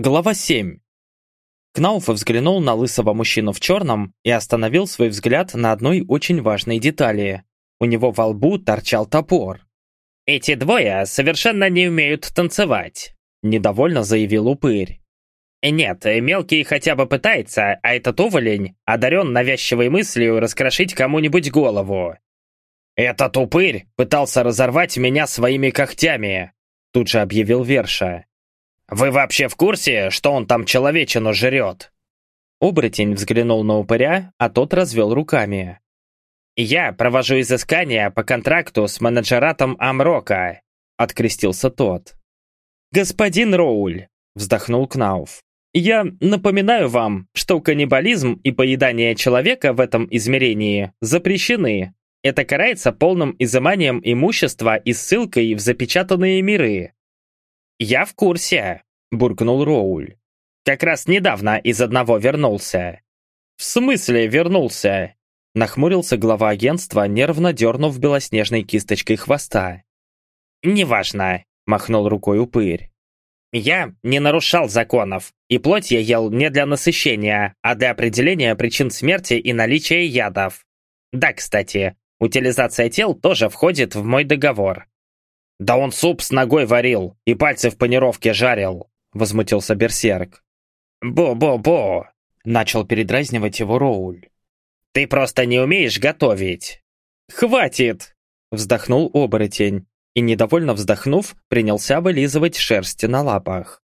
Глава 7. Кнауф взглянул на лысого мужчину в черном и остановил свой взгляд на одной очень важной детали. У него во лбу торчал топор. «Эти двое совершенно не умеют танцевать», – недовольно заявил упырь. «Нет, мелкий хотя бы пытается, а этот уволень одарен навязчивой мыслью раскрошить кому-нибудь голову». «Этот упырь пытался разорвать меня своими когтями», – тут же объявил Верша. «Вы вообще в курсе, что он там человечину жрет?» Оборотень взглянул на упыря, а тот развел руками. «Я провожу изыскания по контракту с менеджератом Амрока», — открестился тот. «Господин Роуль», — вздохнул Кнауф, «я напоминаю вам, что каннибализм и поедание человека в этом измерении запрещены. Это карается полным изыманием имущества и ссылкой в запечатанные миры. «Я в курсе», — буркнул Роуль. «Как раз недавно из одного вернулся». «В смысле вернулся?» Нахмурился глава агентства, нервно дернув белоснежной кисточкой хвоста. «Неважно», — махнул рукой упырь. «Я не нарушал законов, и плоть я ел не для насыщения, а для определения причин смерти и наличия ядов. Да, кстати, утилизация тел тоже входит в мой договор. «Да он суп с ногой варил и пальцы в панировке жарил», — возмутился Берсерк. «Бо-бо-бо», — начал передразнивать его Роуль. «Ты просто не умеешь готовить». «Хватит!» — вздохнул оборотень и, недовольно вздохнув, принялся вылизывать шерсти на лапах.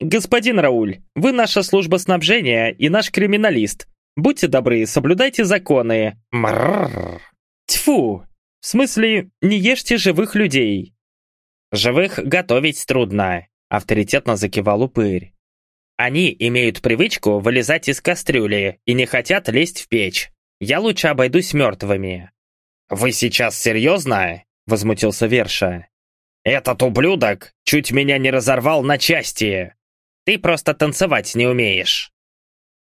«Господин Рауль, вы наша служба снабжения и наш криминалист. Будьте добры, соблюдайте законы». Мрррр. Тьфу! В смысле, не ешьте живых людей. «Живых готовить трудно», — авторитетно закивал упырь. «Они имеют привычку вылезать из кастрюли и не хотят лезть в печь. Я лучше обойдусь мертвыми». «Вы сейчас серьезно?» — возмутился Верша. «Этот ублюдок чуть меня не разорвал на части. Ты просто танцевать не умеешь».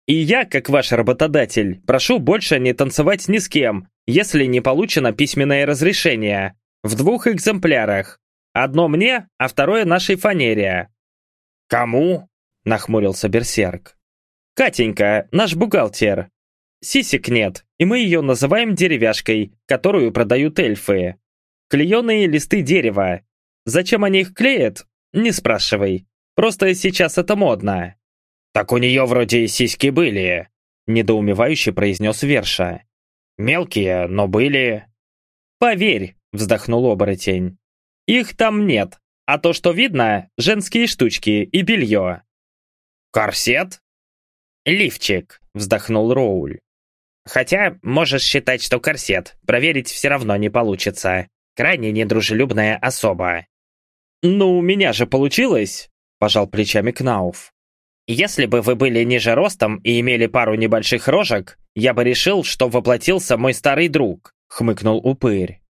«И я, как ваш работодатель, прошу больше не танцевать ни с кем, если не получено письменное разрешение. В двух экземплярах. Одно мне, а второе нашей фанере». «Кому?» – нахмурился Берсерк. «Катенька, наш бухгалтер. Сисек нет, и мы ее называем деревяшкой, которую продают эльфы. Клееные листы дерева. Зачем они их клеят? Не спрашивай. Просто сейчас это модно». «Так у нее вроде сиськи были», – недоумевающе произнес Верша. «Мелкие, но были». «Поверь», – вздохнул оборотень. Их там нет, а то, что видно, женские штучки и белье. Корсет? Лифчик, вздохнул Роуль. Хотя, можешь считать, что корсет, проверить все равно не получится. Крайне недружелюбная особа. «Ну, у меня же получилось!» – пожал плечами Кнауф. «Если бы вы были ниже ростом и имели пару небольших рожек, я бы решил, что воплотился мой старый друг», – хмыкнул упырь.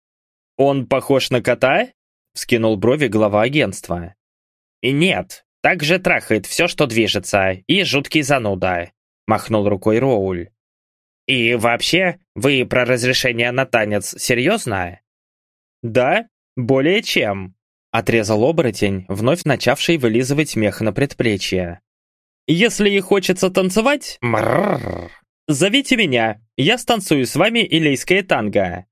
«Он похож на кота?» Вскинул брови глава агентства. «И нет, так же трахает все, что движется, и жуткий зануда», махнул рукой Роуль. «И вообще, вы про разрешение на танец серьезно?» «Да, более чем», отрезал оборотень, вновь начавший вылизывать мех на предплечье. «Если и хочется танцевать, Мрррр. зовите меня, я станцую с вами илейское танго».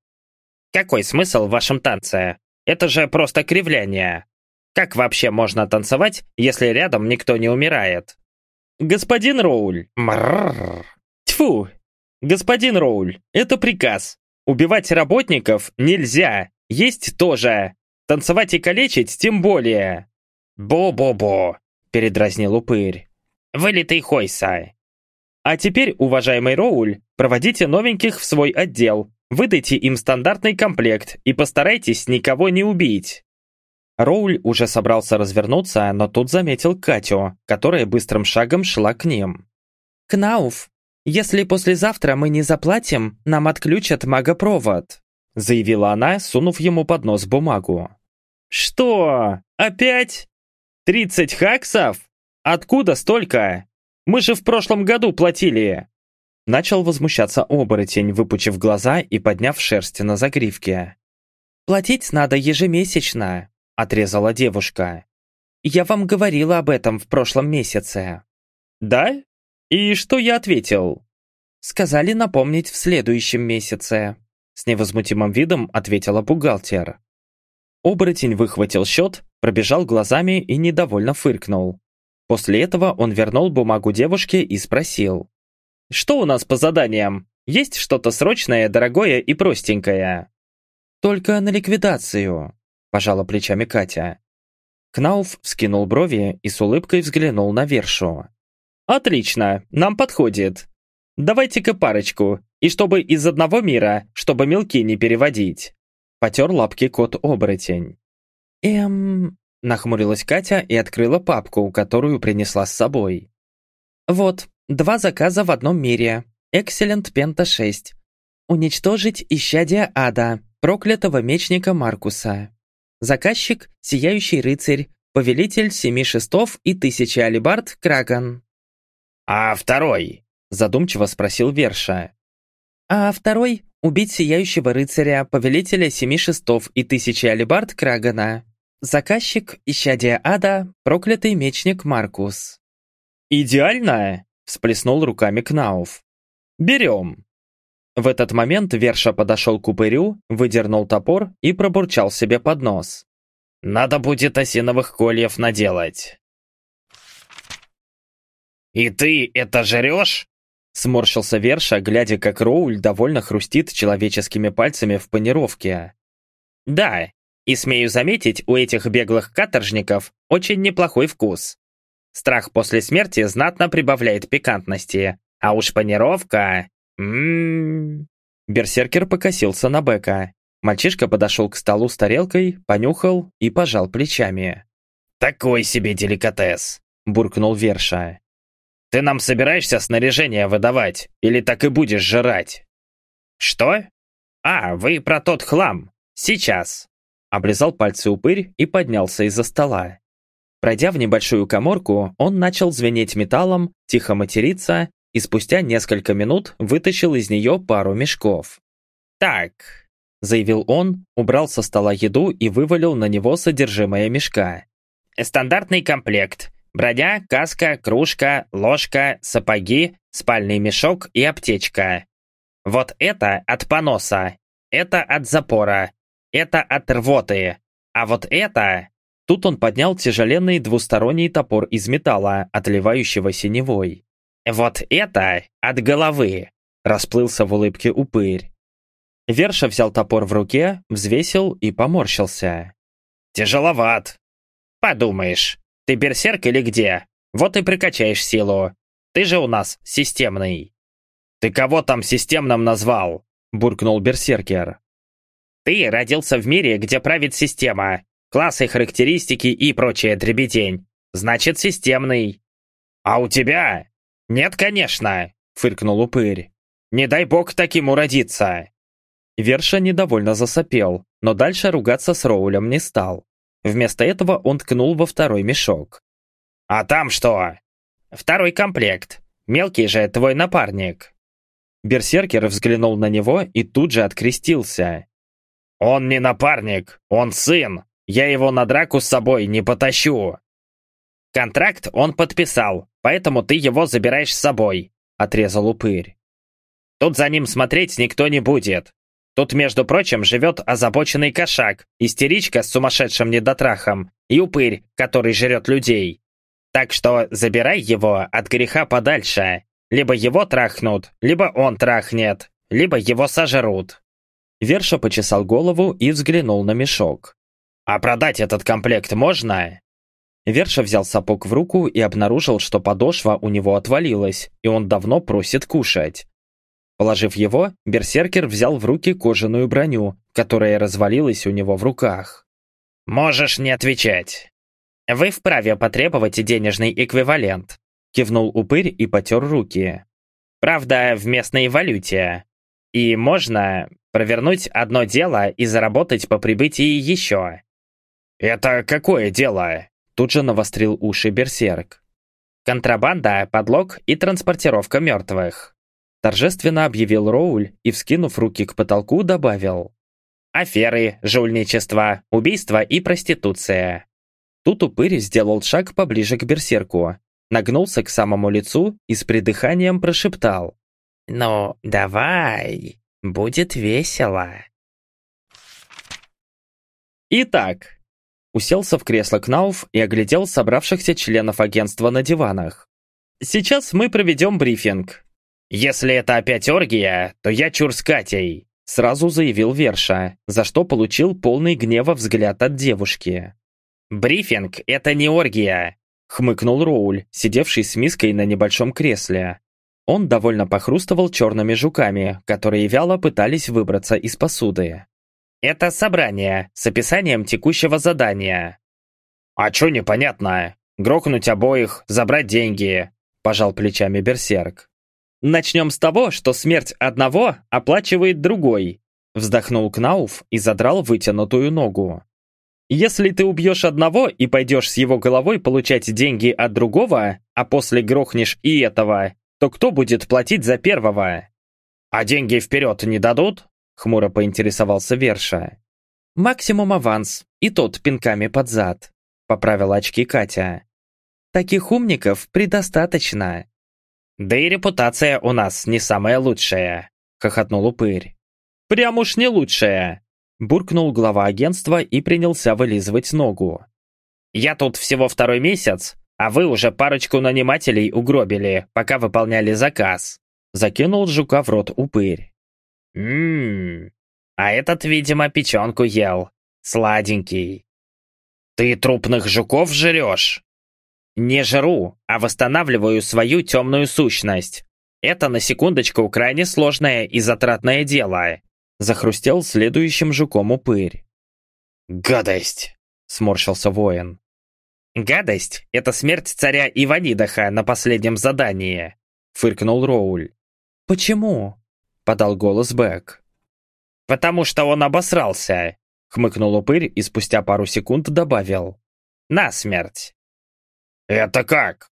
«Какой смысл в вашем танце? Это же просто кривляние. Как вообще можно танцевать, если рядом никто не умирает? Господин Роуль. Мрррр. Тьфу. Господин Роуль, это приказ. Убивать работников нельзя. Есть тоже. Танцевать и калечить тем более. Бо-бо-бо, передразнил упырь. Вылитый Хойса. А теперь, уважаемый Роуль, проводите новеньких в свой отдел. Выдайте им стандартный комплект и постарайтесь никого не убить. Роуль уже собрался развернуться, но тут заметил Катю, которая быстрым шагом шла к ним. «Кнауф, если послезавтра мы не заплатим, нам отключат магопровод», заявила она, сунув ему под нос бумагу. «Что? Опять? Тридцать хаксов? Откуда столько? Мы же в прошлом году платили!» Начал возмущаться оборотень, выпучив глаза и подняв шерсть на загривке. «Платить надо ежемесячно», — отрезала девушка. Я вам говорила об этом в прошлом месяце». «Да? И что я ответил?» «Сказали напомнить в следующем месяце», с невозмутимым видом ответила бухгалтер. Оборотень выхватил счет, пробежал глазами и недовольно фыркнул. После этого он вернул бумагу девушке и спросил. «Что у нас по заданиям? Есть что-то срочное, дорогое и простенькое?» «Только на ликвидацию», – пожала плечами Катя. Кнауф вскинул брови и с улыбкой взглянул на Вершу. «Отлично, нам подходит. Давайте-ка парочку, и чтобы из одного мира, чтобы мелки не переводить». Потер лапки кот-оборотень. «Эм...» – нахмурилась Катя и открыла папку, которую принесла с собой. «Вот, два заказа в одном мире. Excellent Пента 6. Уничтожить исчадие ада, проклятого мечника Маркуса. Заказчик – Сияющий рыцарь, повелитель семи шестов и тысячи алибард Краган». «А второй?» – задумчиво спросил Верша. «А второй Убить Сияющего Рыцаря, Повелителя Семи Шестов и Тысячи Алибард Крагана. Заказчик – Исчадие Ада, Проклятый Мечник Маркус. «Идеально!» – всплеснул руками Кнауф. «Берем!» В этот момент Верша подошел к упырю, выдернул топор и пробурчал себе под нос. «Надо будет осиновых кольев наделать». «И ты это жрешь?» Сморщился Верша, глядя, как Роуль довольно хрустит человеческими пальцами в панировке. «Да, и смею заметить, у этих беглых каторжников очень неплохой вкус. Страх после смерти знатно прибавляет пикантности, а уж панировка... Ммм...» Берсеркер покосился на Бека. Мальчишка подошел к столу с тарелкой, понюхал и пожал плечами. «Такой себе деликатес», – буркнул Верша. Ты нам собираешься снаряжение выдавать, или так и будешь жрать?» «Что? А, вы про тот хлам. Сейчас!» Облизал пальцы упырь и поднялся из-за стола. Пройдя в небольшую коморку, он начал звенеть металлом, тихо материться и спустя несколько минут вытащил из нее пару мешков. «Так», — заявил он, убрал со стола еду и вывалил на него содержимое мешка. «Стандартный комплект. Броня, каска, кружка, ложка, сапоги, спальный мешок и аптечка. Вот это от поноса, это от запора, это от рвоты, а вот это... Тут он поднял тяжеленный двусторонний топор из металла, отливающего синевой. «Вот это от головы!» – расплылся в улыбке упырь. Верша взял топор в руке, взвесил и поморщился. «Тяжеловат!» «Подумаешь, ты берсерк или где? Вот и прикачаешь силу. Ты же у нас системный». «Ты кого там системным назвал?» – буркнул берсеркер. «Ты родился в мире, где правит система, классы, характеристики и прочая дребедень. Значит, системный». «А у тебя?» «Нет, конечно», – фыркнул упырь. «Не дай бог таким уродиться». Верша недовольно засопел, но дальше ругаться с Роулем не стал. Вместо этого он ткнул во второй мешок. «А там что?» «Второй комплект. Мелкий же твой напарник». Берсеркер взглянул на него и тут же открестился. «Он не напарник, он сын. Я его на драку с собой не потащу». «Контракт он подписал, поэтому ты его забираешь с собой», — отрезал упырь. «Тут за ним смотреть никто не будет. Тут, между прочим, живет озабоченный кошак, истеричка с сумасшедшим недотрахом и упырь, который жрет людей. Так что забирай его от греха подальше. Либо его трахнут, либо он трахнет, либо его сожрут». Верша почесал голову и взглянул на мешок. «А продать этот комплект можно?» Верша взял сапог в руку и обнаружил, что подошва у него отвалилась, и он давно просит кушать. Положив его, берсеркер взял в руки кожаную броню, которая развалилась у него в руках. «Можешь не отвечать. Вы вправе потребовать денежный эквивалент», кивнул упырь и потер руки. «Правда, в местной валюте. И можно провернуть одно дело и заработать по прибытии еще». «Это какое дело?» Тут же навострил уши берсерк. «Контрабанда, подлог и транспортировка мертвых». Торжественно объявил Роуль и, вскинув руки к потолку, добавил. Аферы, жульничество, убийство и проституция. Тут упырь сделал шаг поближе к берсерку, нагнулся к самому лицу и с придыханием прошептал. «Ну, давай, будет весело». Итак, уселся в кресло Кнауф и оглядел собравшихся членов агентства на диванах. Сейчас мы проведем брифинг. Если это опять оргия, то я чур с Катей, сразу заявил Верша, за что получил полный гнева взгляд от девушки. «Брифинг — это не оргия!» — хмыкнул Роуль, сидевший с миской на небольшом кресле. Он довольно похрустывал черными жуками, которые вяло пытались выбраться из посуды. «Это собрание с описанием текущего задания». «А чё непонятно? Грохнуть обоих, забрать деньги», – пожал плечами Берсерк. «Начнем с того, что смерть одного оплачивает другой», – вздохнул Кнауф и задрал вытянутую ногу. Если ты убьешь одного и пойдешь с его головой получать деньги от другого, а после грохнешь и этого, то кто будет платить за первого? А деньги вперед не дадут? Хмуро поинтересовался Верша. Максимум аванс, и тот пинками под зад, поправила очки Катя. Таких умников предостаточно. Да и репутация у нас не самая лучшая, хохотнул упырь. Прям уж не лучшая, Буркнул глава агентства и принялся вылизывать ногу. «Я тут всего второй месяц, а вы уже парочку нанимателей угробили, пока выполняли заказ». Закинул жука в рот упырь. «Ммм, а этот, видимо, печенку ел. Сладенький». «Ты трупных жуков жрешь?» «Не жру, а восстанавливаю свою темную сущность. Это, на секундочку, крайне сложное и затратное дело. Захрустел следующим жуком упырь. «Гадость!» — сморщился воин. «Гадость — это смерть царя Иванидаха на последнем задании», — фыркнул Роуль. «Почему?» — подал голос Бэк. «Потому что он обосрался», — хмыкнул упырь и спустя пару секунд добавил. «На смерть». «Это как?»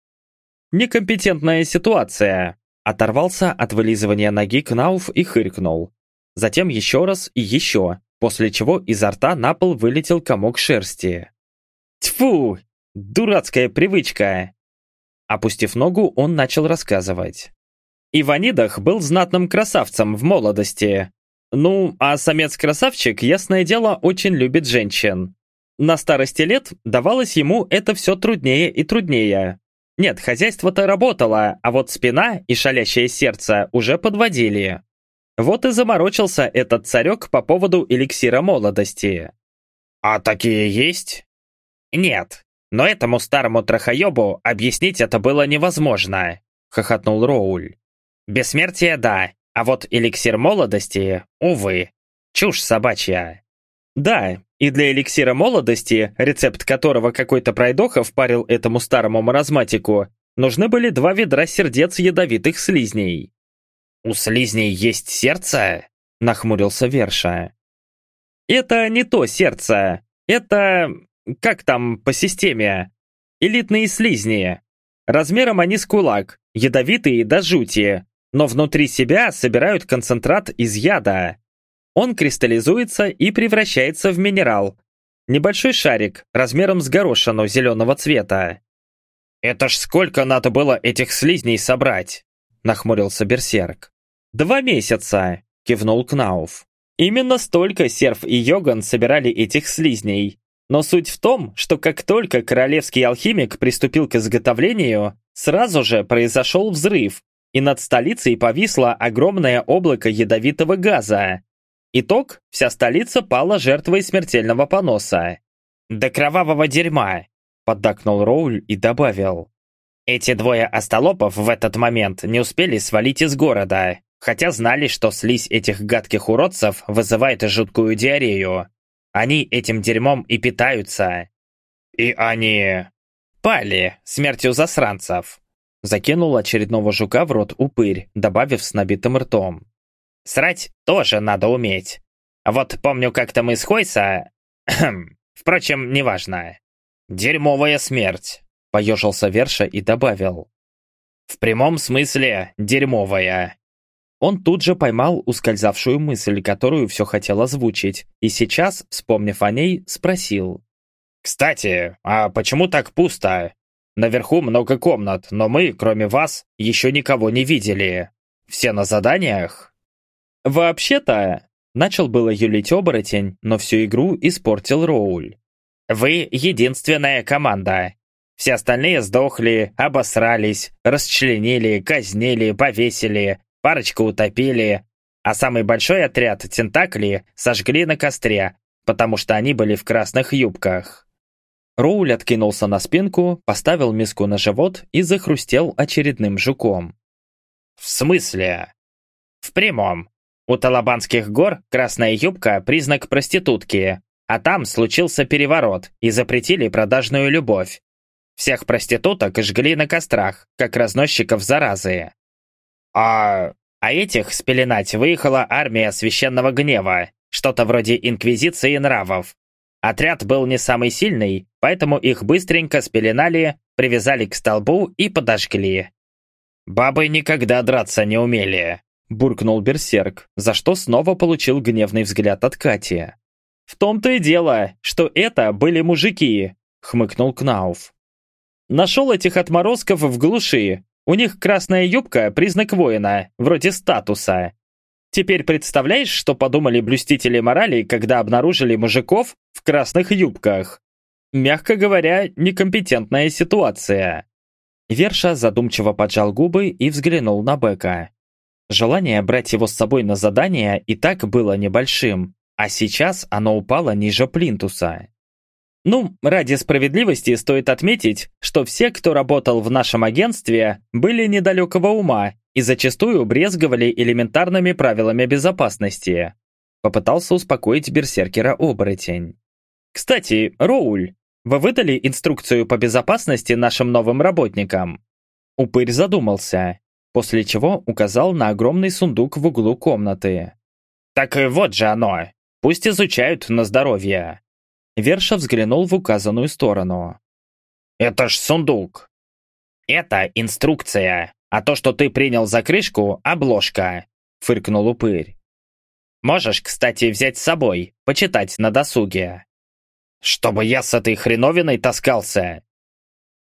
«Некомпетентная ситуация», — оторвался от вылизывания ноги Кнауф и хыркнул затем еще раз и еще, после чего изо рта на пол вылетел комок шерсти. «Тьфу! Дурацкая привычка!» Опустив ногу, он начал рассказывать. Иванидах был знатным красавцем в молодости. Ну, а самец-красавчик, ясное дело, очень любит женщин. На старости лет давалось ему это все труднее и труднее. Нет, хозяйство-то работало, а вот спина и шалящее сердце уже подводили. Вот и заморочился этот царек по поводу эликсира молодости. «А такие есть?» «Нет, но этому старому трахоебу объяснить это было невозможно», — хохотнул Роуль. «Бессмертие — да, а вот эликсир молодости — увы. Чушь собачья». «Да, и для эликсира молодости, рецепт которого какой-то пройдоха впарил этому старому маразматику, нужны были два ведра сердец ядовитых слизней. «У слизней есть сердце?» — нахмурился Верша. «Это не то сердце. Это... как там по системе? Элитные слизни. Размером они с кулак, ядовитые до жути, но внутри себя собирают концентрат из яда. Он кристаллизуется и превращается в минерал. Небольшой шарик, размером с горошину зеленого цвета. «Это ж сколько надо было этих слизней собрать?» — нахмурился Берсерк. «Два месяца!» – кивнул Кнауф. Именно столько Серф и Йоган собирали этих слизней. Но суть в том, что как только королевский алхимик приступил к изготовлению, сразу же произошел взрыв, и над столицей повисло огромное облако ядовитого газа. Итог – вся столица пала жертвой смертельного поноса. «До кровавого дерьма!» – поддакнул Роуль и добавил. «Эти двое остолопов в этот момент не успели свалить из города, Хотя знали, что слизь этих гадких уродцев вызывает жуткую диарею. Они этим дерьмом и питаются. И они... Пали смертью засранцев. Закинул очередного жука в рот упырь, добавив с набитым ртом. Срать тоже надо уметь. Вот помню, как-то мы с Хойса... Впрочем, неважно. Дерьмовая смерть. Поежился Верша и добавил. В прямом смысле дерьмовая. Он тут же поймал ускользавшую мысль, которую все хотел озвучить, и сейчас, вспомнив о ней, спросил. «Кстати, а почему так пусто? Наверху много комнат, но мы, кроме вас, еще никого не видели. Все на заданиях?» «Вообще-то...» Начал было юлить оборотень, но всю игру испортил Роуль. «Вы единственная команда. Все остальные сдохли, обосрались, расчленили, казнили, повесили, парочку утопили, а самый большой отряд Тентакли сожгли на костре, потому что они были в красных юбках. Роуль откинулся на спинку, поставил миску на живот и захрустел очередным жуком. «В смысле?» «В прямом. У Талабанских гор красная юбка – признак проститутки, а там случился переворот и запретили продажную любовь. Всех проституток жгли на кострах, как разносчиков заразы. А а этих спеленать выехала армия священного гнева, что-то вроде инквизиции нравов. Отряд был не самый сильный, поэтому их быстренько спеленали, привязали к столбу и подожгли. «Бабы никогда драться не умели», – буркнул Берсерк, за что снова получил гневный взгляд от Кати. «В том-то и дело, что это были мужики», – хмыкнул Кнауф. «Нашел этих отморозков в глуши, у них красная юбка – признак воина, вроде статуса. Теперь представляешь, что подумали блюстители морали, когда обнаружили мужиков в красных юбках? Мягко говоря, некомпетентная ситуация. Верша задумчиво поджал губы и взглянул на Бека. Желание брать его с собой на задание и так было небольшим, а сейчас оно упало ниже плинтуса. Ну, ради справедливости стоит отметить, что все, кто работал в нашем агентстве, были недалекого ума и зачастую брезговали элементарными правилами безопасности. Попытался успокоить берсеркера оборотень. Кстати, Роуль, вы выдали инструкцию по безопасности нашим новым работникам? Упырь задумался, после чего указал на огромный сундук в углу комнаты. «Так вот же оно. Пусть изучают на здоровье. Верша взглянул в указанную сторону. «Это ж сундук!» «Это инструкция, а то, что ты принял за крышку, обложка», — фыркнул упырь. «Можешь, кстати, взять с собой, почитать на досуге». «Чтобы я с этой хреновиной таскался!»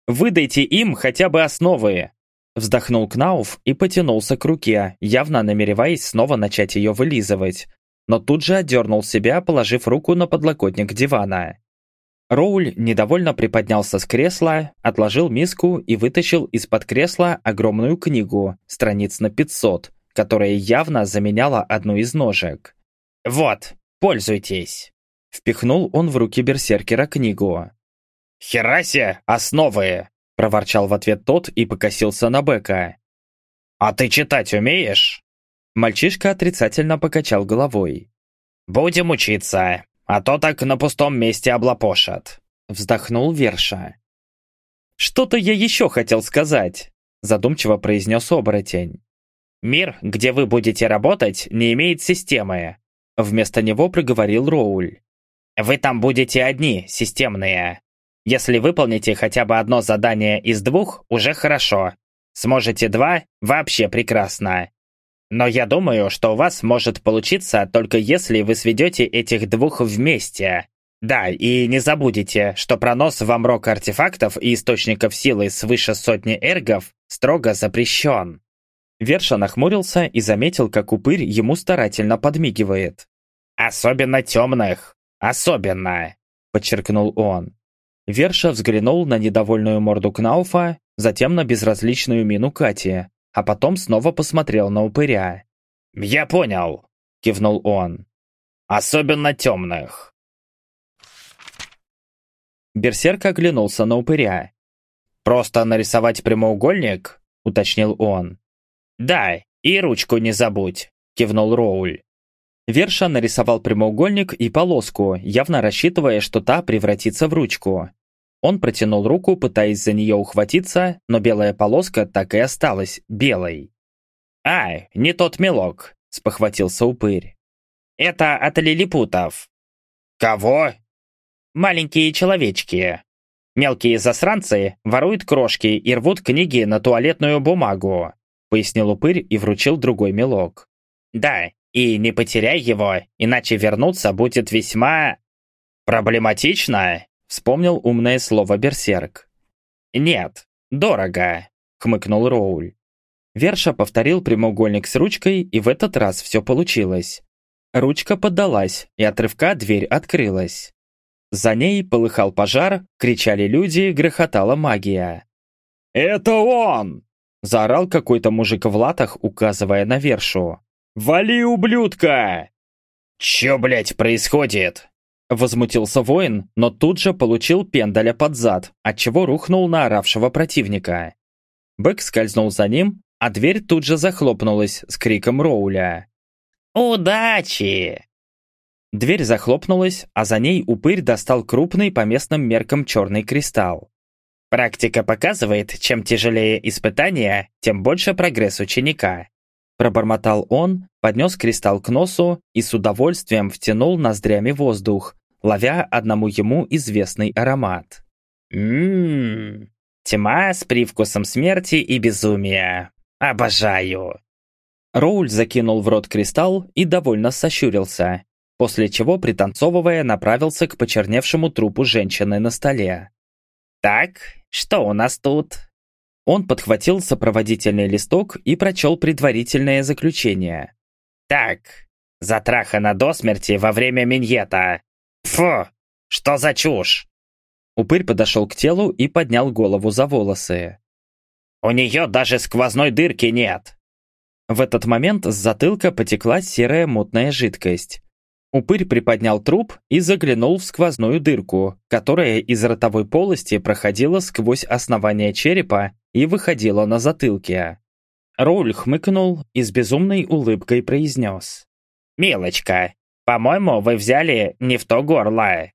«Выдайте им хотя бы основы!» Вздохнул Кнауф и потянулся к руке, явно намереваясь снова начать ее вылизывать, но тут же отдернул себя, положив руку на подлокотник дивана. Роуль недовольно приподнялся с кресла, отложил миску и вытащил из-под кресла огромную книгу, страниц на 500, которая явно заменяла одну из ножек. «Вот, пользуйтесь!» Впихнул он в руки берсеркера книгу. «Херасе, основы!» проворчал в ответ тот и покосился на Бека. «А ты читать умеешь?» Мальчишка отрицательно покачал головой. «Будем учиться, а то так на пустом месте облапошат», вздохнул Верша. «Что-то я еще хотел сказать», задумчиво произнес оборотень. «Мир, где вы будете работать, не имеет системы», вместо него проговорил Роуль. «Вы там будете одни, системные. Если выполните хотя бы одно задание из двух, уже хорошо. Сможете два – вообще прекрасно. Но я думаю, что у вас может получиться только если вы сведете этих двух вместе. Да, и не забудете, что пронос во мрок артефактов и источников силы свыше сотни эргов строго запрещен. Верша нахмурился и заметил, как упырь ему старательно подмигивает. «Особенно темных! Особенно!» – подчеркнул он. Верша взглянул на недовольную морду Кнауфа, затем на безразличную мину Кати, а потом снова посмотрел на упыря. «Я понял», — кивнул он. «Особенно темных». Берсерк оглянулся на упыря. «Просто нарисовать прямоугольник?» — уточнил он. «Да, и ручку не забудь», — кивнул Роуль. Верша нарисовал прямоугольник и полоску, явно рассчитывая, что та превратится в ручку. Он протянул руку, пытаясь за нее ухватиться, но белая полоска так и осталась белой. «Ай, не тот мелок», — спохватился упырь. «Это от лилипутов». «Кого?» «Маленькие человечки. Мелкие засранцы воруют крошки и рвут книги на туалетную бумагу», — пояснил упырь и вручил другой мелок. «Да, и не потеряй его, иначе вернуться будет весьма...» «Проблематично?» Вспомнил умное слово «берсерк». «Нет, дорого», — хмыкнул Роуль. Верша повторил прямоугольник с ручкой, и в этот раз все получилось. Ручка поддалась, и от рывка дверь открылась. За ней полыхал пожар, кричали люди, грохотала магия. «Это он!» – заорал какой-то мужик в латах, указывая на Вершу. «Вали, ублюдка!» «Чё, блядь, происходит?» Возмутился воин, но тут же получил пендаля под зад, отчего рухнул на оравшего противника. Бэк скользнул за ним, а дверь тут же захлопнулась с криком Роуля. «Удачи!» Дверь захлопнулась, а за ней упырь достал крупный по местным меркам черный кристалл. «Практика показывает, чем тяжелее испытание, тем больше прогресс ученика». Пробормотал он, поднес кристалл к носу и с удовольствием втянул ноздрями воздух, ловя одному ему известный аромат. «Ммм, тьма с привкусом смерти и безумия. Обожаю!» Роуль закинул в рот кристалл и довольно сощурился, после чего, пританцовывая, направился к почерневшему трупу женщины на столе. «Так, что у нас тут?» Он подхватил сопроводительный листок и прочел предварительное заключение. «Так, затрахана до смерти во время миньета. Фу, что за чушь?» Упырь подошел к телу и поднял голову за волосы. «У нее даже сквозной дырки нет!» В этот момент с затылка потекла серая мутная жидкость. Упырь приподнял труп и заглянул в сквозную дырку, которая из ротовой полости проходила сквозь основание черепа и выходила на затылке. Роль хмыкнул и с безумной улыбкой произнес. «Милочка, по-моему, вы взяли не в то горло».